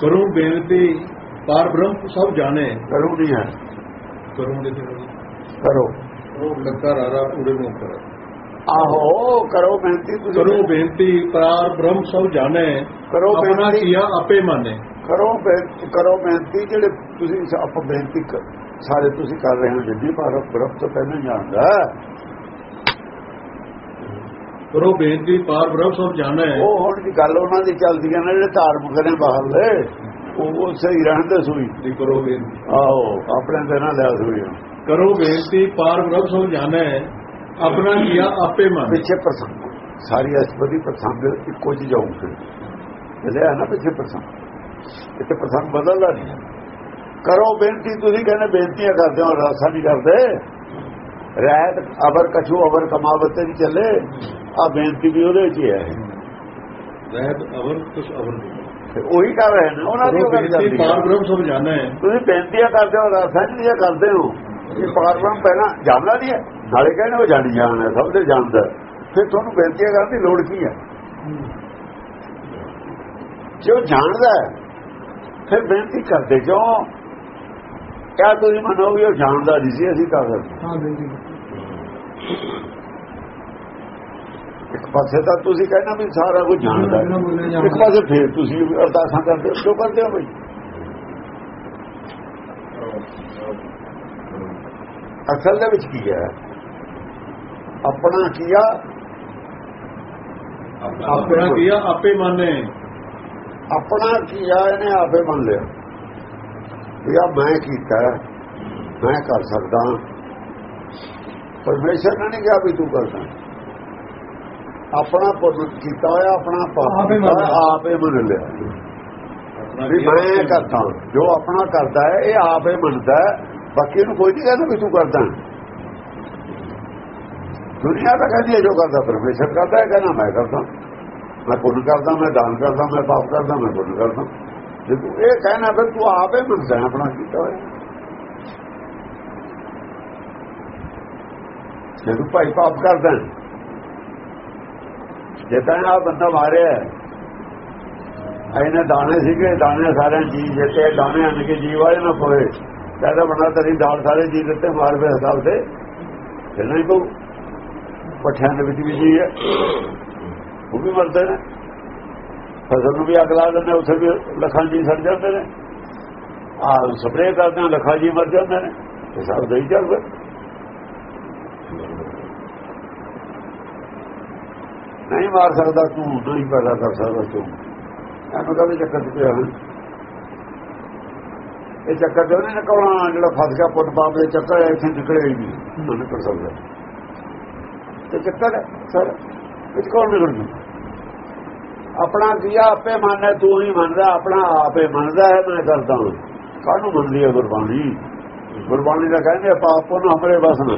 ਕਰੂੰ ਬੇਨਤੀ ਪਾਰ ਬ੍ਰਹਮ ਸਭ ਜਾਣੇ। ਕਰੂ ਨਹੀਂ ਹੈ? ਕਰੂੰ ਦੇ ਕਰੋ। ਉਹ ਲੱਗਾ ਰਾਰਾ ਪੂਰੇ ਨੂੰ ਕਰ। ਆਹੋ ਕਰੋ ਬੇਨਤੀ ਤੁਸੀਂ। ਕਰੂੰ ਬੇਨਤੀ ਪਾਰ ਬ੍ਰਹਮ ਸਭ ਜਾਣੇ। ਕਰੋ ਆਪਣਾ ਬੇਨਤੀ। ਕੀਆ ਆਪੇ ਮਾਨੇ। ਕਰੋ ਬੇਨਤੀ ਕਰੋ ਬੇਨਤੀ ਜਿਹੜੇ ਤੁਸੀਂ ਆਪ ਬੇਨਤੀ ਸਾਰੇ ਤੁਸੀਂ ਕਰ ਰਹੇ ਹੋ ਜਿੱਦੀ ਪਰ ਬਰਫ ਤੋਂ ਪਹਿਲਾਂ ਜਾਣਦਾ। ਹੈ। ਕਰੋ ਬੇਨਤੀ ਪਾਰ ਬ੍ਰਹਮ ਸਭ ਜਾਣੇ ਉਹ ਹੁਣ ਦੀ ਗੱਲ ਉਹਨਾਂ ਦੀ ਚੱਲਦੀ ਹੈ ਨਾ ਜਿਹੜੇ ਧਾਰਮਿਕ ਨੇ ਬਾਹਰਲੇ ਉਹ ਉਹ ਸਹੀ ਰਹਿੰਦੇ ਸੂਈ। ਦੀ ਕਰੋ ਬੇਨਤੀ। ਆਹੋ ਆਪਣੇ ਤੇ ਨਾ ਲਿਆ ਸੂਈ। ਕਰੋ ਬੇਨਤੀ ਪਾਰ ਬ੍ਰਹਮ ਸਭ ਜਾਣੇ ਆਪਣਾ ਕੀਆ ਆਪੇ ਮਾਨੇ। ਪਿੱਛੇ ਪ੍ਰਸੰਗ। ਸਾਰੀ ਅਸਪਦੀ ਪ੍ਰਸੰਗ ਇੱਕੋ ਜਿਹੀ ਜਾਊਗੇ। ਇਹਦੇ ਨਾ ਪਿੱਛੇ ਪ੍ਰਸੰਗ। ਇੱਥੇ ਪ੍ਰਸੰਗ ਬਦਲਦਾ ਨਹੀਂ। ਕਰੋ ਬੇਨਤੀ ਤੁਸੀਂ ਕਹਿੰਦੇ ਬੇਨਤੀਆਂ ਕਰਦੇ ਹੋ ਰਾਸਾ ਨਹੀਂ ਕਰਦੇ। ਰਹਿਤ ਅਬਰ ਕਛੂ ਅਬਰ ਕਮਾਵਤੇ ਨਹੀਂ ਚੱਲੇ। ਆ ਬੇਨਤੀ ਵੀ ਉਹਦੇ 'ਚ ਹੀ ਹੈ। ਰਹਿਤ ਅਵਰ ਕੁਛ ਨਹੀਂ। ਤੇ ਉਹੀ ਕਰ ਰਹੇ ਨੇ ਉਹਨਾਂ ਦੀ ਗੱਲ ਚੱਲਦੀ ਹੈ। ਬ੍ਰਹਮ ਸਭ ਜਾਣੇ ਤੁਸੀਂ ਬੇਨਤੀਆਂ ਕਰਦੇ ਹੋ ਰਾਸਾ ਦੀਆਂ ਕਰਦੇ ਹੋ। ਇਹ ਪਾਰਬ੍ਰਹਮ ਪਹਿਲਾਂ ਜਾਣਦਾ ਨਹੀਂ ਹੈ। ਨਾਲੇ ਕਹਿੰਦੇ ਉਹ ਜਾਣੀ ਜਾਣਦਾ ਸਭ ਦੇ ਜਾਣਦਾ ਫਿਰ ਤੁਹਾਨੂੰ ਬੇਨਤੀਆਂ ਕਰਨ ਦੀ ਲੋੜ ਕੀ ਹੈ? ਜੋ ਜਾਣਦਾ ਹੈ, ਫਿਰ ਬੇਨਤੀ ਕਰਦੇ ਕਿਉਂ? ਕਿਆ ਤੁਸੀਂ ਮੰਨੋਗੇ ਉਹ ਜਾਣਦਾ ਨਹੀਂ ਸੀ ਅਸੀਂ ਕਰ ਸਕਦੇ ਹਾਂ ਬੇਨਤੀ ਇੱਕ ਪਾਸੇ ਤਾਂ ਤੁਸੀਂ ਕਹਿੰਦਾ ਵੀ ਸਾਰਾ ਕੁਝ ਜਾਣਦਾ। ਇੱਕ ਪਾਸੇ ਫਿਰ ਤੁਸੀਂ ਅਰਦਾਸਾਂ ਕਰਦੇ ਹੋ ਕਿਉਂ ਕਰਦੇ ਹੋ ਬਈ? ਅਸਲ ਦੇ ਵਿੱਚ ਕੀ ਹੈ? ਆਪਣਾ ਕੀਆ ਆਪਣਾ ਕੀਆ ਆਪੇ ਮਾਨੇ। ਆਪਣਾ ਕੀਆ ਇਹਨੇ ਆਪੇ ਮੰਨ ਲਿਆ। ਵੀ ਆ ਮੈਂ ਕੀਤਾ ਮੈਂ ਕਰ ਸਕਦਾ। ਪਰਮੇਸ਼ਰ ਨੇ ਨਹੀਂ ਕਿਹਾ ਵੀ ਤੂੰ ਕਰਦਾ ਆਪਣਾ ਪੁੰਨ ਕੀਤਾ ਹੋਇਆ ਆਪਣਾ ਪਾਪ ਆਪੇ ਮੰਨ ਲਿਆ। ਵੀ ਮੈਂ ਕਰਦਾ। ਜੋ ਆਪਣਾ ਕਰਦਾ ਹੈ ਇਹ ਆਪੇ ਮੰਨਦਾ ਹੈ। ਬਾਕੀ ਨੂੰ ਕੋਈ ਨਹੀਂ ਕਹਿੰਦਾ ਵੀ ਤੂੰ ਕਰਦਾ ਦੁਨੀਆ ਤਾਂ ਕਹਿੰਦੀ ਹੈ ਜੋ ਕਰਦਾ ਪਰਮੇਸ਼ਰ ਕਰਦਾ ਹੈ ਕਹਿੰਦਾ ਮੈਂ ਕਰਦਾ। ਮੈਂ ਪੁੰਨ ਕਰਦਾ ਮੈਂ ਦਾਨ ਕਰਦਾ ਮੈਂ ਪਾਪ ਕਰਦਾ ਮੈਂ ਪੁੰਨ ਕਰਦਾ। ਜੇ ਤੂੰ ਇਹ ਕਹਿਣਾ ਫਿਰ ਤੂੰ ਆਪੇ ਮੰਨਦਾ ਆਪਣਾ ਕੀਤਾ ਹੋਇਆ ਜੇ ਤੂੰ ਭਾਈ ਪਾਪ ਕਰਦਾ ਹੈ, ਜੇ ਤਾਂ ਆ ਬੰਦਾ ਮਾਰਿਆ ਹੈ, ਇਹਨੇ ਦਾਣੇ ਸੀਗੇ ਦਾਣੇ ਸਾਰੇ ਜੀ ਜਿੱਤੇ ਦਾਣੇ ਅੰਨ ਕੇ ਜੀਵ ਵਾਲੇ ਨਾ ਪਵੇ ਕਹਿੰਦਾ ਬਣਾ ਤੇਰੀ ਦਾਲ ਸਾਰੇ ਜੀ ਦਿੱਤੇ ਮਾਰ ਪਏ ਹਿਸਾਬ ਤੇ ਫਿਰ ਨਹੀਂ ਕੋ ਪੱਠਿਆਂ ਦੇ ਵਿੱਚ ਵੀ ਜੀ ਹੈ। ਉਹ ਵੀ ਮਰਦੇ ਨੇ ਫਸਲ ਨੂੰ ਵੀ ਅੱਗ ਲਾ ਦਿੰਦੇ ਉੱਥੇ ਵੀ ਲੱਖਾਂ ਜੀ ਸੜ ਜਾਂਦੇ ਨੇ। ਆ ਸਪਰੇਅ ਕਰਦੇ ਲੱਖਾਂ ਜੀ ਮਰ ਜਾਂਦੇ ਨੇ। ਹਿਸਾਬ ਦੇਈ ਚੱਲਦਾ ਨਹੀਂ ਮਾਰ ਸਕਦਾ ਤੂੰ ਨਹੀਂ ਪੈਦਾ ਕਰ ਸਕਦਾ ਤੂੰ। ਐਵੇਂ ਕਦੇ ਚੱਕਰ ਪਿਆ। ਇਹ ਚੱਕਰ ਜੋ ਨਹੀਂ ਨਿਕਲਣਾ ਜਿਹੜਾ ਫਸ ਗਿਆ ਪੁੱਤ ਬਾਪ ਦੇ ਚੱਕਰ ਇੱਥੇ ਨਿਕਲੇ ਹੀ ਨਹੀਂ। ਉਹ ਨਿਕਲ ਸਕਦਾ। ਤੇ ਚੱਕਰ ਸਰ ਇਹ ਕੌਣ ਨਿਕਲ ਜੂ ਆਪਣਾ ਕੀਆ ਆਪੇ ਮੰਨਦਾ, ਤੂੰ ਹੀ ਮੰਨਦਾ, ਆਪਣਾ ਆਪੇ ਮੰਨਦਾ ਹੈ, ਮੈਂ ਕਰਦਾ ਹਾਂ। ਕਾਹਨੂੰ ਮੰਨਦੀ ਹੈ ਗੁਰਬਾਣੀ? ਗੁਰਬਾਣੀ ਦਾ ਕਹਿੰਦੇ ਆਪਾਂ ਪਾਪ ਨੂੰ ਹਮਰੇ ਬਸ ਨਾ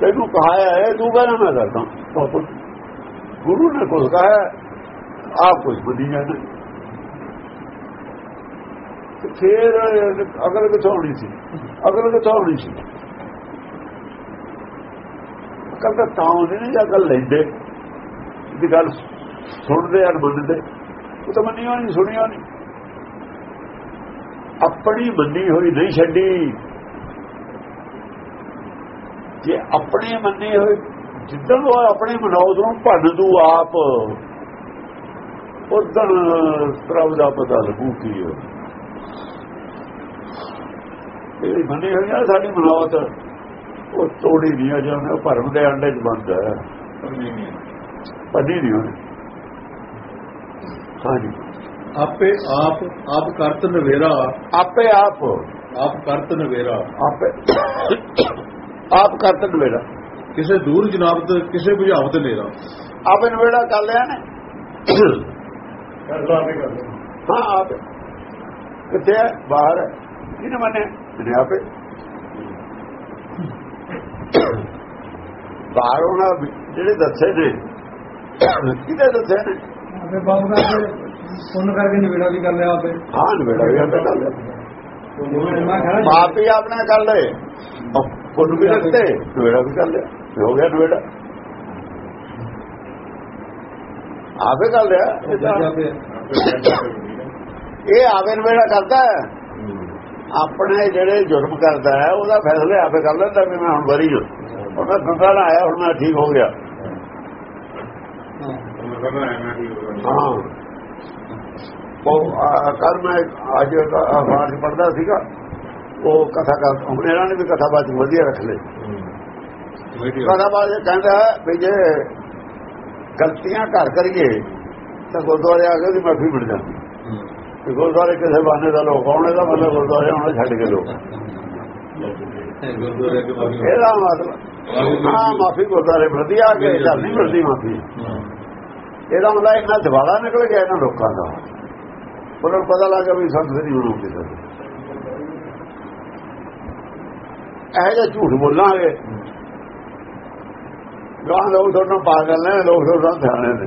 ਤੈਨੂੰ ਕਹਾਇਆ ਹੈ, ਤੂੰ ਕਹਿੰਦਾ, ਮੈਂ ਕਰਦਾ ਗੁਰੂ ਨੇ ਕੁਝ ਕਹਾ ਆਪ ਕੁਝ ਬੁੱਧੀ ਜਾਂਦਾ। ਤੇ ਫਿਰ ਅਗਰ ਹੋਣੀ ਸੀ? ਅਗਲ ਕਿਥੋਂ ਸੀ? ਕਹਿੰਦਾ ਤਾਂ ਉਹਨੇ ਨਹੀਂ ਜਾਂ ਗੱਲ ਲੈਂਦੇ। ਦੀ ਗੱਲ ਸੁਣਦੇ ਆ ਮੰਨਦੇ। ਉਹ ਤਾਂ ਮੰਨੀ ਨਹੀਂ ਸੁਣੀ ਨਹੀਂ। ਆਪਣੀ ਮੰਨੀ ਹੋਈ ਨਹੀਂ ਛੱਡੀ। ਜੇ ਆਪਣੀ ਮੰਨੀ ਹੋਈ ਜਿੱਦਣ ਉਹ ਆਪਣੇ ਮਨੌਤ ਨੂੰ ਭੰਨ ਦੂ ਆਪ ਉਦੋਂ ਪ੍ਰਭ ਦਾ ਪਤਾ ਲੱਗੂ ਕੀ ਹੈ ਇਹ ਮੰਨੀ ਹੋਈ ਆ ਸਾਡੀ ਮਨੌਤ ਉਹ ਤੋੜੀ ਨਹੀਂ ਆ ਜਾਂਦੇ ਉਹ ਭਰਮ ਦੇ ਅੰਡੇ 'ਚ ਬੰਦ ਹੈ ਪੱਦੀ ਨਹੀਂ ਹੋਣੀ। ਹਾਂਜੀ। ਆਪੇ ਆਪ ਆਪ ਕਰਤ ਨਵੇਰਾ। ਆਪੇ ਆਪ। ਆਪ ਕਰਤ ਨਵੇਰਾ। ਆਪੇ। ਆਪ ਕਰਤਨ ਵੇੜਾ ਕਿਸੇ ਦੂਰ ਜਨਾਬਤ ਕਿਸੇ ਬੁਝਾਵਤ ਨੇਰਾ। ਆਪੇ ਨਵੇੜਾ ਕਰ ਲਿਆ ਨੇ। ਹਾਂ ਆਪ। ਕਿੱਥੇ ਹੈ? ਬਾਹਰ ਹੈ। ਕਿਹਨੇ ਮੰਨੇ ਇਹਨੇ ਆਪੇ। ਬਾਹਰ ਉਹਨਾਂ ਜਿਹੜੇ ਦੱਸੇ ਨੇ। ਕਿਹਦੇ ਦੱਸੇ ਨੇ? ਆਪੇ ਬਾਪ ਕਰਕੇ ਪੁੰਨ ਕਰਕੇ ਨਿਬੇੜਾ ਵੀ ਕਰ ਲਿਆ ਆਪੇ। ਹਾਂ ਨਵੇੜਾ ਵੀ ਆਪੇ ਕਰ ਲਿਆ। ਬਾਪ ਹੀ ਆਪਨੇ ਕਰ ਲਏ। ਫੁੱਲ ਵੀ ਰੱਖਤੇ ਨਵੇੜਾ ਵੀ ਕਰ ਲਿਆ। ਹੋ ਗਿਆ ਨਵੇੜਾ ਆਪੇ ਕਰ ਲਿਆ। ਇਹ ਆਵੇ ਨਵੇੜਾ ਕਰਦਾ ਹੈ। ਆਪਣੇ ਜਿਹੜੇ ਜੁਰਮ ਕਰਦਾ ਹੈ ਉਹਦਾ ਫੈਸਲਾ ਆਪੇ ਕਰ ਲੈਂਦਾ ਵੀ ਮੈਂ ਹੁਣ ਬਰੀ ਹਾਂ। ਉਹ ਮੈਂ ਗੰਗਾ ਨਾਲ ਆਇਆ ਹੁਣ ਮੈਂ ਠੀਕ ਹੋ ਗਿਆ। ਹਾਂ। ਉਹ ਕੱਲ ਮੈਂ ਅੱਜ 'ਚ ਪੜਦਾ ਸੀਗਾ। ਉਹ ਕਥਾ ਕਰ ਇਹਨਾਂ ਨੇ ਵੀ ਕਥਾ ਬਾਤ ਵਧੀਆ ਰੱਖ ਲਈ। ਕਥਾ ਬਾਤ ਕਹਿੰਦਾ ਵੀ ਜੇ ਗਲਤੀਆਂ ਘਰ ਕਰੀਏ ਤਾਂ ਗੁਰਦੁਆਰੇ ਆ ਕੇ ਉਹਦੀ ਮਾਫੀ ਮਿਲ ਜਾਂਦੀ। ਤੇ ਗੁਰਦੁਆਰੇ ਕਿਸੇ ਬਾਨੇ ਦਾ ਲੋਕ ਆਉਣੇ ਦਾ ਮਤਲਬ ਗੁਰਦੁਆਰੇ ਆਉਣਾ ਛੱਡ ਕੇ ਲੋਕ। ਇਹਦਾ ਮਤਲਬ ਹਾਂ ਮਾਫੀ ਗੁਰਦੁਆਰੇ ਮਿਲਦੀ ਆ ਕੇ ਨਹੀਂ ਮਿਲਦੀ ਮਾਫੀ। ਇਹਦਾ ਹੁੰਦਾ ਇਹਨਾਂ ਦਿਵਾਲਾ ਨਿਕਲ ਗਿਆ ਇਹਨਾਂ ਲੋਕਾਂ ਦਾ। ਉਹਨਾਂ ਨੂੰ ਪਤਾ ਲੱਗਾ ਵੀ ਸੰਤ ਨਹੀਂ ਬਣੂ ਕਿਸੇ ਦੇ ਇਹ ਜਿਹਾ ਝੂਠ ਬੋਲਾਂਗੇ। ਗਾਂ ਲੋਕ ਦੋਨੋਂ ਪਾਗਲ ਨੇ, ਲੋਕ ਦੋਨੋਂ ਧਿਆਨੇ ਨੇ।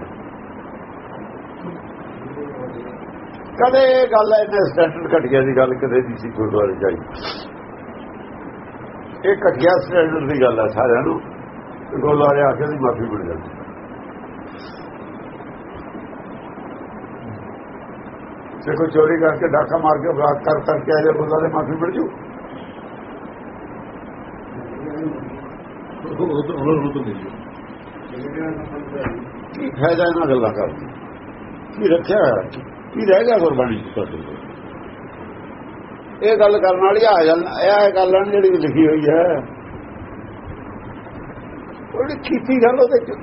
ਕਦੇ ਇਹ ਗੱਲ ਇਹਨੇ ਸਟੈਂਡਰਡ ਘਟਿਆ ਦੀ ਗੱਲ ਕਦੇ ਨਹੀਂ ਸੀ ਗੁਰਦੁਆਰੇ ਜਾਈ। ਇਹ ਘਟਿਆ ਸਟੈਂਡਰਡ ਦੀ ਗੱਲ ਹੈ ਸਾਰਿਆਂ ਨੂੰ। ਕਿ ਗੁਰਦੁਆਰੇ ਆ ਕੇ ਦੀ ਮਾਫੀ ਮਿਲ ਜਾਂਦੀ ਜੇ ਕੋਈ ਚੋਰੀ ਕਰਕੇ ਡਾਕਾ ਮਾਰ ਕੇ ਬਲਾਕ ਕਰ ਕਰਕੇ ਆ ਜਾਏ ਗੁਰਦੁਆਰੇ ਮਾਫੀ ਮਿਲ ਜੂ। ਕੀ ਫਾਇਦਾ ਇਹਨਾਂ ਗੱਲਾਂ ਕਰਨ ਕੀ ਰੱਖਿਆ ਕੀ ਰਹਿ ਗਿਆ ਗੁਰਬਾਣੀ ਚ ਤੁਹਾਡੇ ਇਹ ਗੱਲ ਕਰਨ ਵਾਲੀ ਆ ਜਾਣ ਇਹ ਗੱਲ ਹਨ ਜਿਹੜੀ ਲਿਖੀ ਹੋਈ ਹੈ। ਉਹਦੀ ਕੀਤੀ ਗੱਲ ਉਹਦੇ ਚ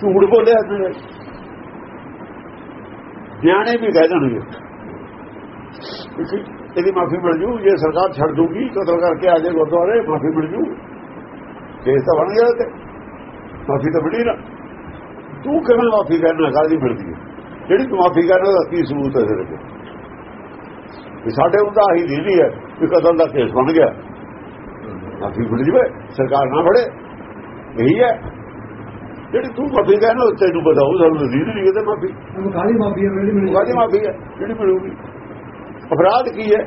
ਝੂਠ ਬੋਲਿਆ ਤੇ ਨਿਆਣੇ ਵੀ ਕਹਿ ਦੇਣਗੇ। ਇਹਦੀ ਮਾਫੀ ਮਿਲ ਜੂ ਜੇ ਸਰਕਾਰ ਛੱਡ ਦੂਗੀ ਕਤਲ ਕਰਕੇ ਆ ਜਾਏ ਗੁਰਦੁਆਰੇ ਮਾਫੀ ਮਿਲ ਜੂ। ਕੇਸ ਤਾਂ ਬਣ ਗਿਆ ਤੇ ਮਾਫੀ ਤਾਂ ਮਿਲੀ ਨਾ। ਤੂੰ ਕਿਵੇਂ ਮਾਫੀ ਕਰਨਾ ਕਾਹਦੀ ਮਿਲਦੀ ਹੈ? ਜਿਹੜੀ ਤੂੰ ਮਾਫੀ ਕਰਨਾ ਉਹਦਾ ਕੀ ਸਬੂਤ ਹੈ ਤੇਰੇ ਕੋਲ? ਸਾਡੇ ਹੁੰਦਾ ਹੀ ਦੀਦੀ ਹੈ ਵੀ ਕਤਲ ਦਾ ਕੇਸ ਬਣ ਗਿਆ। ਮਾਫੀ ਮਿਲ ਜਵੇ ਸਰਕਾਰ ਨਾ ਫੜੇ। ਇਹੀ ਹੈ। ਜਿਹੜੀ ਤੂੰ ਮਾਫੀ ਕਰਨਾ ਤੈਨੂੰ ਬਤਾਉ ਸਾਨੂੰ ਦੀਦੀ ਨਹੀਂ ਕਿਤੇ ਮਾਫੀ। ਕਾਲੀ ਮਾਫੀ ਹੈ? ਜਿਹੜੀ ਮਿਲੀ ਕਾਹਦੀ ਮਾਫੀ ਹੈ? ਜਿਹੜੀ ਮਿਲੂਗੀ। ਅਪਰਾਧ ਕੀ ਹੈ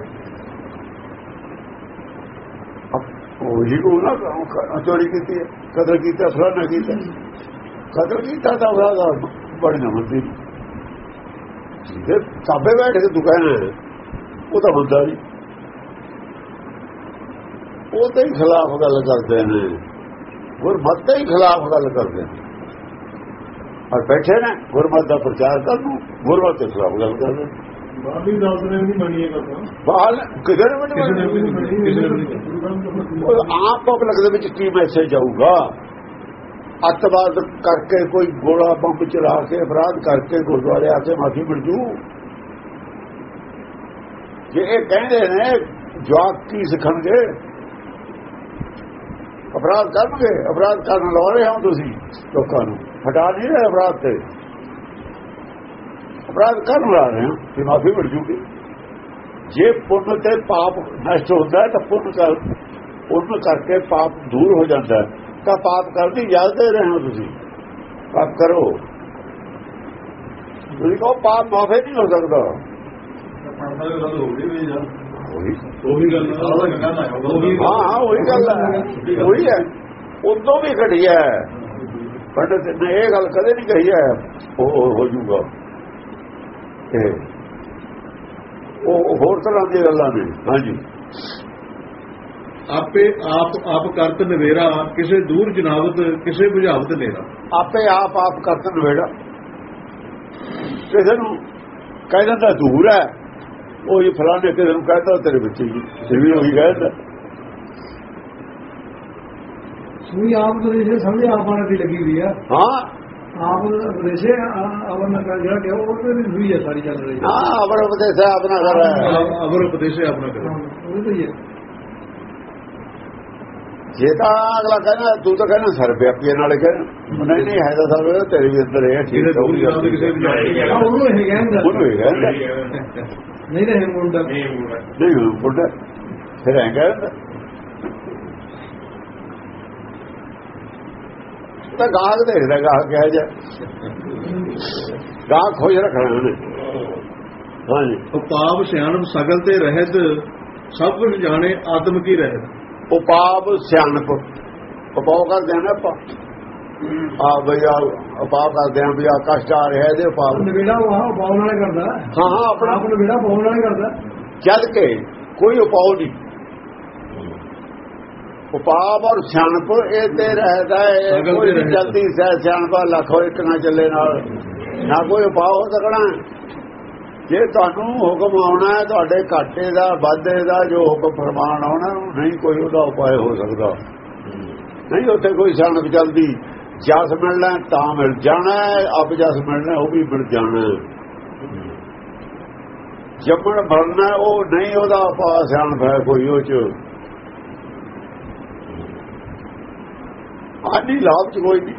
ਉਹ ਹੀ ਕੋ ਨਾ ਉਹ ਚੋਰੀ ਕੀਤੀ ਹੈ ਕਦਰ ਕੀਤਾ ਫਲਾਣਾ ਕੀਤਾ ਕਦਰ ਕੀਤਾ ਤਾਂ ਅਪਰਾਧ ਬੜੀ ਨਾ ਹੁੰਦੀ ਜੇ ਸਾਬੇ ਬੈਠ ਕੇ ਤੂੰ ਕਹਿਣਾ ਹੈ, ਉਹ ਤਾਂ ਹੁੰਦਾ ਨਹੀਂ ਉਹ ਤੇ ਹੀ ਖਿਲਾਫ ਗੱਲ ਕਰਦੇ ਨੇ ਗੁਰਮਤ ਦੇ ਹੀ ਖਿਲਾਫ ਗੱਲ ਕਰਦੇ ਨੇ ਔਰ ਬੈਠੇ ਨੇ ਗੁਰਮਤ ਦਾ ਪ੍ਰਚਾਰ ਕਰਨ ਨੂੰ ਗੁਰਮਤ ਦੇ ਖਿਲਾਫ ਗੱਲ ਕਰਦੇ ਨੇ ਬਾਬੀ ਦਾਸ ਨੇ ਨਹੀਂ ਮੰਨੀ ਇਹ ਗੱਲ ਬਾਹਰ ਕਿਧਰ ਉਹ ਆਮ ਪਬਲਿਕ ਦੇ ਵਿੱਚ ਕੀ ਮੈਸੇਜ ਜਾਊਗਾ। ਅੱਤਵਾਦ ਕਰਕੇ ਕੋਈ ਗੋਲਾ ਬੰਬ ਚਲਾ ਕੇ ਅਪਰਾਧ ਕਰਕੇ ਗੁਰਦੁਆਰੇ ਆ ਕੇ ਮਾਫੀ ਮਿਲ ਜੂ। ਜੇ ਇਹ ਕਹਿੰਦੇ ਨੇ ਜਵਾਕ ਕੀ ਸਿੱਖਣਗੇ? ਅਪਰਾਧ ਕਰਨਗੇ? ਅਪਰਾਧ ਕਰਨ ਲਾ ਰਹੇ ਹੋ ਤੁਸੀਂ ਲੋਕਾਂ ਨੂੰ। ਹਟਾ ਨਹੀਂ ਰਹੇ ਅਪਰਾਧ ਤੇ। ਅਪਰਾਧ ਕਰਨ ਲਾ ਰਹੇ ਹੋ। ਕਿ ਮਾਫੀ ਮਿਲ ਜੂਗੀ। ਜੇ ਪੁੰਨ ਤੇ ਪਾਪ ਨਸ਼ਟ ਹੁੰਦਾ ਹੈ ਤਾਂ ਪੁੰਨ ਕਰ ਪੁੰਨ ਕਰਕੇ ਪਾਪ ਦੂਰ ਹੋ ਜਾਂਦਾ ਹੈ। ਤਾਂ ਪਾਪ ਕਰਦੀ ਇਜਾਜ਼ਤ ਦੇ ਰਹੇ ਹੋ ਤੁਸੀਂ। ਪਾਪ ਕਰੋ। ਤੁਸੀਂ ਕਹੋ ਪਾਪ ਮਾਫੇ ਨਹੀਂ ਹੋ ਸਕਦਾ। ਉਹੀ। ਗੱਲ ਹਾਂ। ਹਾਂ ਉਹੀ ਗੱਲ ਹੈ। ਉਹੀ ਹੈ। ਉਦੋਂ ਵੀ ਘਟਿਆ ਹੈ। ਪੰਡਤ ਨੇ ਇਹ ਗੱਲ ਕਦੇ ਨਹੀਂ ਕਹੀ ਹੈ। ਉਹ ਹੋ ਜੂਗਾ ਉਹ ਹੋਰ ਤਰ੍ਹਾਂ ਦੀਆਂ ਗੱਲਾਂ ਨੇ। ਹਾਂਜੀ। ਆਪੇ ਆਪ ਆਪ ਕਰਤ ਨਵੇਰਾ ਕਿਸੇ ਦੂਰ ਜਨਾਵਤ ਕਿਸੇ ਬੁਝਾਵਤ ਨੇਰਾ ਆਪੇ ਆਪ ਆਪ ਕਰਤ ਨਵੇੜਾ। ਕਿਸੇ ਨੂੰ ਕਹਿ ਦਿੰਦਾ ਦੂਰ ਹੈ ਉਹ ਜੀ ਫਲਾਣੇ ਕਿਸੇ ਨੂੰ ਕਹਿੰਦਾ ਤੇਰੇ ਵਿੱਚ ਹੀ। ਇਹ ਵੀ ਉਹੀ ਕਹਿੰਦਾ ਸੂਈ ਆਪ ਦੇਸ਼ੇ ਸਮਝ ਆਪਾਂ ਦੀ ਲੱਗੀ ਹੋਈ ਆ। ਹਾਂ। ਆਪ ਨਾਲ ਜਿਹੜਾ ਕਿ ਉਹ ਸੂਈ ਹੈ ਸਾਰੀ ਚੱਲ ਰਹੀ ਹਾਂ ਅਵਰ ਉਪਦੇਸ਼ ਹੈ ਆਪਣਾ ਕਰ ਰਿਹਾ ਹੈ। ਅਵਰ ਉਪਦੇਸ਼ ਆਪਣਾ ਕਰੇ ਉਹ ਤਾਂ ਹੀ ਹੈ ਜੇ ਤਾਂ ਅਗਲਾ ਕਹਿੰਦਾ ਤੂੰ ਤਾਂ ਕਹਿੰਦਾ ਸਰ ਵਿਆਪੀਏ ਨਾਲ ਕਹਿੰਦਾ ਨਹੀਂ ਨਹੀਂ ਹੈ ਤਾਂ ਸਰ ਤੇਰੇ ਵੀ ਅੰਦਰ ਹੈ ਠੀਕ ਹੈ। ਉਹਨੂੰ ਇਹ ਕਹਿੰਦਾ ਉਹਨੂੰ ਇਹ ਕਹਿੰਦਾ ਨਹੀਂ ਇਹ ਮੁੰਡਾ। ਨਹੀਂ ਉਹ ਬੁੱਢਾ ਫਿਰ ਐਂ ਕਹਿੰਦਾ ਤਾਂ ਗਾਹਕ ਦੇਖਦਾ ਗਾਹਕ ਕਿਹਾ ਜਾ ਗਾਹਕ ਖੋਜ ਰੱਖਣਾ ਉਹਨੇ। ਹਾਂਜੀ। ਉਪਾਪ ਸਿਆਣਪ ਸਗਲ ਤੇ ਰਹਿਤ ਸਭ ਕੁਝ ਜਾਣੇ ਆਤਮ ਕੀ ਰਹਿਤ ਉਪਾਪ ਸਿਆਣਪ। ਉਪਾਅ ਕਰਦੇ ਆ ਨਾ ਆਪਾਂ। ਆ ਬਈ ਆ ਪਾਪ ਕਰਦੇ ਆ ਵੀ ਆ ਕਸ਼ਟ ਆ ਰਿਹਾ ਇਹਦੇ ਪਾਪ। ਨਵੇੜਾ ਉਹ ਪਾਉਣ ਵਾਲੇ ਕਰਦਾ। ਹਾਂ ਹਾਂ ਆਪਣਾ। ਆਪ ਨਵੇੜਾ ਪਾਉਣ ਵਾਲੇ ਕਰਦਾ। ਚੱਲ ਕੇ ਕੋਈ ਉਪਾਅ ਨਹੀਂ। ਉਪਾਅ ਔਰ ਸਿਆਣਪ ਇਹ ਤੇ ਰਹਦਾ ਹੈ ਕੋਈ। ਜਲਦੀ ਸਹਿ ਸਿਆਣਪਾ ਲੱਖੋ ਇੱਕ ਨਾ ਚੱਲੇ ਨਾਲ। ਨਾ ਕੋਈ ਉਪਾਅ ਹੋ ਸਕਣਾ। ਜੇ ਤੁਹਾਨੂੰ ਹੁਕਮ ਆਉਣਾ ਹੈ ਤੁਹਾਡੇ ਘਾਟੇ ਦਾ ਵਾਧੇ ਦਾ ਜੋ ਹੁਕਮ ਫਰਮਾਨ ਆਉਣਾ ਨਹੀਂ ਕੋਈ ਉਹਦਾ ਉਪਾਅ ਹੋ ਸਕਦਾ। ਨਹੀਂ ਉੱਥੇ ਕੋਈ ਸਿਆਣਪ ਚੱਲਦੀ। ਜਸ ਮਿਲਣਾ ਤਾਂ ਮਿਲ ਜਾਣਾ ਅਬ ਜਸ ਮਿਲਣਾ ਉਹ ਵੀ ਮਿਲ ਜਾਣਾ। ਜੰਮਣ ਮਰਨਾ ਉਹ ਨਹੀਂ ਉਹਦਾ ਉਪਾਅ ਸਿਆਣਪ ਹੈ ਕੋਈ ਉਹ ਚ। ਆਦੀ ਲਾਭ ਚ ਕੋਈ ਨਹੀਂ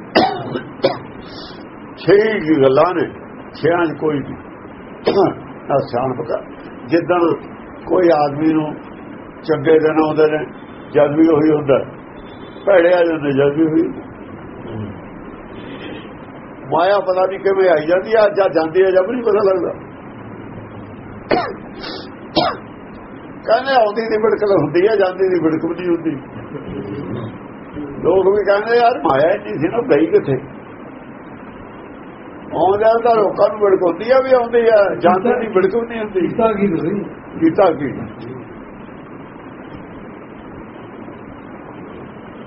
ਛੇ ਗੱਲਾਂ ਨੇ ਛੇਆਂ ਚ ਕੋਈ ਨਹੀਂ ਆ ਸਿਆਣ ਪਕਾ ਜਿੱਦਣ ਕੋਈ ਆਦਮੀ ਨੂੰ ਚੰਗੇ ਦਿਨ ਆਉਂਦੇ ਨੇ ਜਦ ਵੀ ਉਹੀ ਹੁੰਦਾ। ਭੈੜੇ ਆ ਜਾਂਦੇ ਜਦ ਵੀ ਉਹੀ ਮਾਇਆ ਪਤਾ ਨਹੀਂ ਕਿਵੇਂ ਆਈ ਜਾਂਦੀ ਆ, ਜਾਂ ਜਾਂਦੀ ਆ ਜਦ ਨਹੀਂ ਪਤਾ ਲੱਗਦਾ। ਕਹਿੰਦੇ ਆਉਂਦੀ ਦੀ ਬਿੜਕਲ ਹੁੰਦੀ ਆ, ਜਾਂਦੀ ਦੀ ਬਿੜਕਲ ਨਹੀਂ ਹੁੰਦੀ। ਲੋਕ ਵੀ ਕਹਿੰਦੇ ਯਾਰ ਮਾਇਆ ਨਹੀਂ ਸੀ ਨਾ ਗਈ ਕਿੱਥੇ? ਆਉਂਦਾ ਤਾਂ ਲੋਕਾਂ ਨੂੰ ਬਿੜਕ ਹੁੰਦੀ ਆ ਵੀ ਆਉਂਦੀ ਆ ਜਾਂਦੇ ਦੀ ਬਿੜਕ ਵੀ ਨਹੀਂ ਹੁੰਦੀ। ਕੀਤਾ ਕੀ ਤੁਸੀਂ? ਕੀਤਾ ਕੀ?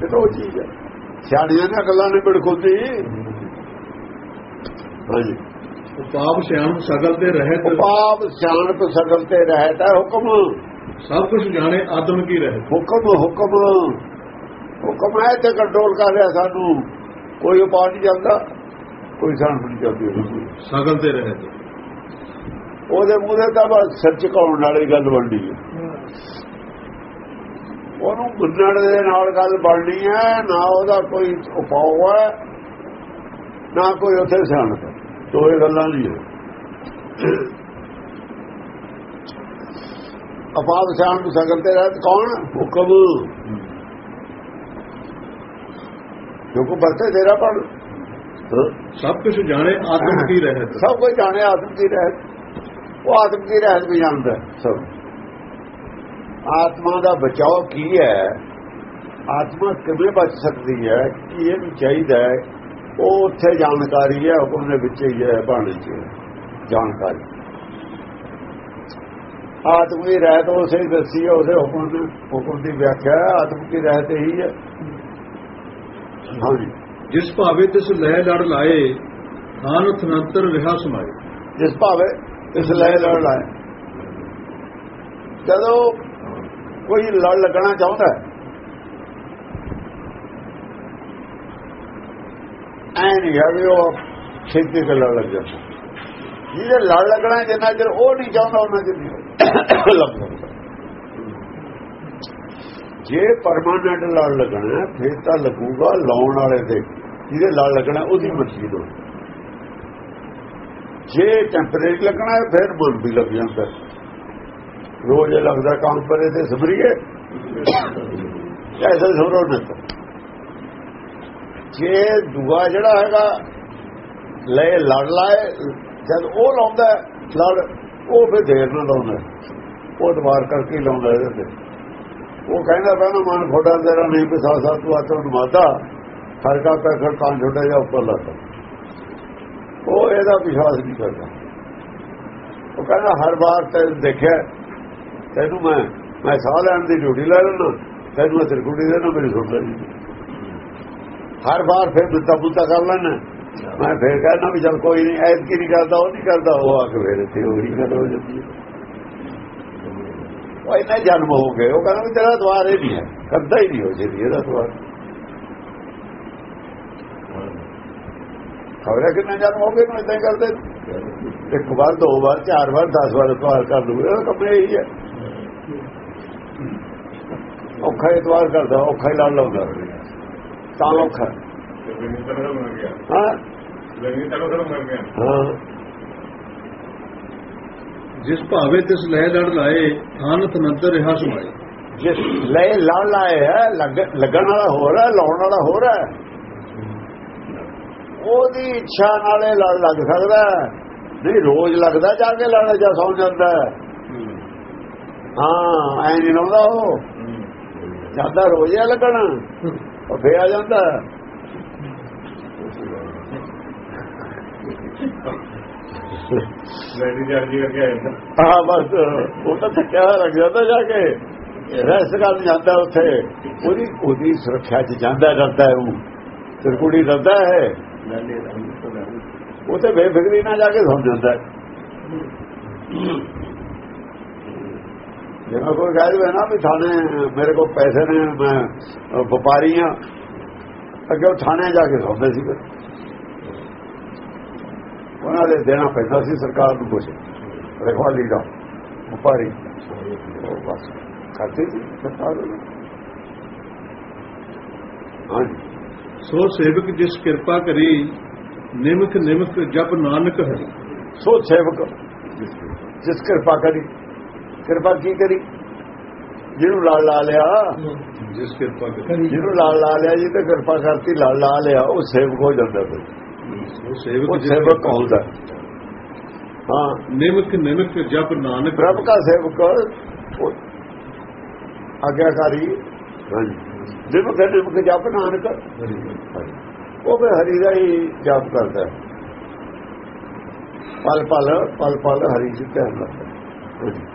ਇਹ ਤਾਂ ਉਹ ਚੀਜ਼ ਹੈ ਸਿਆਣੀਆਂ ਦੀਆਂ ਗੱਲਾਂ ਨੇ ਬਿੜਕ ਹੁੰਦੀ ਹਾਂਜੀ ਪਾਪ ਸਿਆਣ ਸਗਲ ਤੇ ਰਹਿਤ। ਪਾਪ ਸਿਆਣਪ ਸਗਲ ਤੇ ਰਹਿਤਾ ਹੁਕਮ। ਸਭ ਕੁਝ ਜਾਣੇ ਆਦਮ ਕੀ ਰਹਿਤ। ਹੁਕਮ ਹੁਕਮ। ਹੁਕਮ ਹੈ ਤੇ ਕੰਟਰੋਲ ਕਰ ਰਿਹਾ ਸਾਨੂੰ। ਕੋਈ ਉਪਾਅ ਨਹੀਂ ਚੱਲਦਾ ਕੋਈ ਸਾਨ ਨਹੀਂ ਚੱਲਦੀ ਉਹਦੀ। ਸਗਲ ਤੇ ਰਹਿਤ ਉਹਦੇ ਮੂਹਰੇ ਤਾਂ ਬਸ ਸੱਚ ਕਹਾਉਣ ਵਾਲੀ ਗੱਲ ਬਣਦੀ ਹੈ। ਉਹਨੂੰ ਮੰਨਣ ਦੇ ਨਾਲ ਗੱਲ ਬਣਨੀ ਹੈ ਨਾ ਉਹਦਾ ਕੋਈ ਉਪਾਅ ਹੈ ਨਾ ਕੋਈ ਉੱਥੇ ਸਿਆਣਪ ਦੋ ਇਹ ਗੱਲਾਂ ਨਹੀਂ ਹੈ। ਅਪਾਪ ਸਿਆਣਪ ਸਗਲ ਤੇ ਰਹਿਤ ਕੌਣ? ਹੁਕਮ। ਜੋ ਕੋ ਬਰਤੇ ਤੇਰਾ ਪੜ ਸਭ ਕੁਝ ਜਾਣੇ ਆਦਮ ਕੀ ਰਹਿਤ। ਸਭ ਕੋਈ ਜਾਣੇ ਆਦਮ ਦੀ ਰਹਿਤ। ਉਹ ਆਦਮ ਦੀ ਰਹਿਤ ਵੀ ਜਾਣਦਾ ਸਭ। ਆਤਮਾ ਦਾ ਬਚਾਓ ਕੀ ਹੈ? ਆਤਮਾ ਕਿਵੇਂ ਬਚ ਸਕਦੀ ਹੈ? ਕੀ ਇਹ ਵੀ ਚਾਹੀਦਾ ਹੈ? ਉਹ ਉੱਥੇ ਜਾਣਕਾਰੀ ਹੈ ਹੁਕਮ ਦੇ ਵਿੱਚ ਹੀ ਹੈ ਬਾਣੀ ਚ। ਜਾਣਕਾਰੀ। ਆਤਮ ਦੀ ਰਹਿਤ ਉਸੇ ਦੱਸੀ ਹੈ ਉਹਦੇ ਹੁਕਮ ਦੀ ਹੁਕਮ ਦੀ ਵਿਆਖਿਆ ਆਤਮ ਦੀ ਰਹਿਤ ਹੀ ਹੈ। ਹਾਂਜੀ ਜਿਸ ਭਾਵੇ ਤਿਸ ਲੈ ਲੜ ਲਾਏ ਥਾਨ ਥਨੰਤਰ ਰਿਹਾ ਸਮਾਏ ਜਿਸ ਭਾਵੇਂ ਇਸ ਲੈ ਲੜ ਲਾਏ ਜਦੋਂ ਕੋਈ ਲੜ ਲੱਗਣਾ ਚਾਹੁੰਦਾ ਹੈ ਐ ਨਹੀਂ ਹੈ ਵੀ ਉਹ ਛੇਤੀ ਤੇ ਲੜ ਲੱਗ ਜਾਂਦਾ ਜਿਹਦੇ ਲੜ ਲੱਗਣਾ ਜਿੰਨਾ ਚਿਰ ਉਹ ਨਹੀਂ ਚਾਹੁੰਦਾ ਉਹਨਾਂ ਚਿਰ ਨਹੀਂ ਲੱਗ ਸਕਦਾ ਜੇ ਪਰਮਾਨੈਂਟ ਲੜ ਲੱਗਣਾ, ਫਿਰ ਤਾਂ ਲੱਗੂਗਾ ਲਾਉਣ ਵਾਲੇ ਤੇ ਜਿਹਦੇ ਲੜ ਲੱਗਣਾ, ਉਹਦੀ ਮਰਜ਼ੀ ਤੋਂ ਜੇ ਟੈਂਪਰੇਰੀ ਲੱਗਣਾ ਹੈ ਫਿਰ ਮਨ ਵੀ ਲੱਗ ਜਾਂਦਾ। ਰੋਜ਼ ਲੱਗਦਾ ਕੰਮ ਪਰੇ ਤੇ ਸਮਰੀਏ ਐਸਾ ਜ਼ਰੂਰ ਨਾ ਜੇ ਦੁਆ ਜਿਹੜਾ ਹੈਗਾ, ਲੈ ਲੜ ਲਾਏ, ਜਦ ਉਹ ਲਾਉਂਦਾ, ਲੜ, ਉਹ ਫਿਰ ਦੇਰ ਨਾਲ ਲਾਉਂਦਾ। ਉਹ ਦਵਾਰ ਕਰਕੇ ਹੀ ਲਾਉਂਦਾ ਇਹਦੇ ਤੇ। ਉਹ ਕਹਿੰਦਾ ਪਹਿਲਾਂ ਮਨ ਫੋਟਾ ਤੇਰਾ ਨਹੀਂ ਪਿਸਾ ਸਾ ਤੂੰ ਆਤਮ ਮਾਦਾ ਹਰ ਕਾ ਪੈਖੜ ਤਾਂ ਛੋਟਾ ਜਿਹਾ ਉੱਪਰ ਲੱਗਾ ਉਹ ਇਹਦਾ ਵਿਸ਼ਵਾਸ ਨਹੀਂ ਕਰਦਾ। ਉਹ ਕਹਿੰਦਾ, ਹਰ ਵਾਰ ਤੈਨੂੰ ਦੇਖਿਆ, ਤੈਨੂੰ ਮੈਂ ਮੈਂ ਸਾਹ ਲੈਣ ਦੀ ਡਿਊਟੀ ਲੈ ਲੈਣਾ ਤੈਨੂੰ ਮੈਂ ਤਿਰਕੁੜੀ ਦੇਣਾ, ਮੇਰੀ ਸੁਣ ਲੈ ਹਰ ਵਾਰ ਫਿਰ ਬੁੱਤਾ ਬੁੱਤਾ ਕਰ ਲੈਣਾ ਮੈਂ ਫਿਰ ਕਹਿੰਦਾ ਵੀ ਚਲ ਕੋਈ ਨਹੀਂ ਐਤ ਕੀ ਨਹੀਂ ਕਰਦਾ, ਉਹ ਨਹੀਂ ਕਰਦਾ, ਉਹ ਆ ਕੇ ਫਿਰ ਇੱਥੇ ਉਹੀ ਗੱਲ ਹੋ ਜਾਂਦੀ ਹੈ। ਉਹ ਇੰਨਾ ਜਨਮ ਹੋ ਗਏ। ਉਹ ਕਹਿੰਦਾ ਵੀ ਤੇਰਾ ਦਵਾਰ ਇਹ ਨਹੀਂ ਹੈ। ਕਰਦਾ ਹੀ ਨਹੀਂ ਹੋ ਜੀ ਇਹਦਾ ਦਵਾਰ। ਖਬਰ ਹੈ ਕਿੰਨਾ ਜਨਮ ਹੋ ਗਏ ਨੂੰ ਇਦਾਂ ਹੀ ਕਰਦੇ। ਇੱਕ ਵਾਰ ਦੋ ਵਾਰ ਚਾਰ ਵਾਰ 10 ਵਾਰ ਇਤਵਾਰ ਕਰ ਲੂਗੇ ਉਹ ਕੰਮ ਇਹੀ ਹੈ। ਔਖਾ ਇਤਵਾਰ ਕਰਦਾ ਔਖਾ ਹੀ ਲੜ ਲਾਉਂਦਾ। ਤਾਂ ਔਖਾ। ਹਾਂ ਹਾਂ। ਜਿਸ ਭਾਵੇ ਤਿਸ ਲੈ ਲੜ ਲਾਏ ਥਾਨ ਥਨੰਤਰ ਰਿਹਾ ਸਮਾਏ। ਜਿਸ ਲੈ ਲੜ ਲਾਏ ਹੈ ਲੱਗ- ਲੱਗਣ ਵਾਲਾ ਹੋਰ ਹੈ ਲਾਉਣ ਵਾਲਾ ਹੋਰ ਹੈ। ਉਹਦੀ ਇੱਛਾ ਨਾਲੇ ਲੜ ਲੱਗ ਸਕਦਾ। ਨਹੀਂ ਰੋਜ਼ ਲੱਗਦਾ ਜਾ ਕੇ ਲੜ ਜਾ ਸੌ ਜਾਂਦਾ ਹੈ। ਹਾਂ ਐ ਨਹੀਂ ਲਾਉਂਦਾ ਉਹ। ਜਾਂਦਾ ਰੋਜ਼ ਹੀ ਲੱਗਣ। ਉਹ ਫੇਰ ਆ ਜਾਂਦਾ ਹੈ। ਲੈਣੀ ਚਾਰਜੀ ਕਰਕੇ ਆਇਆ ਸੀ। ਹਾਂ ਬਸ ਉਹ ਤਾਂ ਥੱਕਿਆ ਲੱਗ ਜਾਂਦਾ ਜਾ ਕੇ। ਰਸ ਗੱਲ ਜਾਂਦਾ ਉੱਥੇ। ਉਹਦੀ ਉਹਦੀ ਸੁਰੱਖਿਆ 'ਚ ਜਾਂਦਾ ਡਰਦਾ ਹੈ ਉਹ ਫਿਰ ਕੁੜੀ ਡਰਦਾ। ਹੈ। ਉਹ ਤੇ ਬੇਫਿਕਰੀ ਨਾਲ ਜਾ ਕੇ ਸੌਂ ਜਾਂਦਾ। ਜਿਵੇਂ ਕੋਈ ਕਹਿ ਦੇਵੇ ਨਾ ਵੀ ਥਾਣੇ ਮੇਰੇ ਕੋਲ ਪੈਸੇ ਨੇ ਮੈਂ ਵਪਾਰੀ ਆ ਅੱਗੇ ਥਾਣੇ ਜਾ ਕੇ ਸੌਂਦੇ ਸੀ ਉਹਨਾਂ ਦੇ ਦੇਣਾ ਪੈਂਦਾ ਸੀ ਸਰਕਾਰ ਨੂੰ ਕੁਝ ਰਖਵਾਲੀ ਦਾ ਵਪਾਰੀ। ਬਸ ਕਰਦੇ ਸੀ ਸਰਕਾਰ ਸੋ ਸੇਵਕ ਜਿਸ ਕਿਰਪਾ ਕਰੀ ਨਿਮਕ ਨਿਮਕ ਜਪ ਨਾਨਕ ਹਰੀ। ਸੋ ਸੇਵਕ ਜਿਸ ਕਿਰਪਾ ਕਰੀ। ਕਿਰਪਾ ਕੀ ਕਰੀ? ਜਿਹਨੂੰ ਲਾਲ ਲਾ ਲਿਆ। ਜਿਸ ਕਿਰਪਾ ਕਰੀ। ਜਿਹਨੂੰ ਲਾਲ ਲਾ ਲਿਆ ਜੀ ਤੇ ਕਿਰਪਾ ਕਰਤੀ ਲਾਲ ਲਾ ਲਿਆ ਉਹ ਸੇਵਕ ਹੋ ਜਾਂਦਾ ਫਿਰ। ਸੇਵਕ ਹੁੰਦਾ ਹਾਂ ਨਿਮਕ ਨਿਮਕ ਜਪ ਨਾਨਕ। ਪ੍ਰਭ ਦਾ ਸੇਵਕ ਆਗਿਆਕਾਰੀ। ਹਾਂਜੀ। ਜਿਵੇਂ ਕਹਿੰਦੇ ਮੁਖ ਜਪ ਨਾਨਕ। ਉਹ ਫਿਰ ਹਰੀ ਦਾ ਹੀ ਜਪ ਕਰਦਾ। ਪਲ ਪਲ ਪਲ ਪਲ ਹਰੀ ਜੀ ਧਿਆਨ ਰੱਖਦਾ ਹਾਂਜੀ।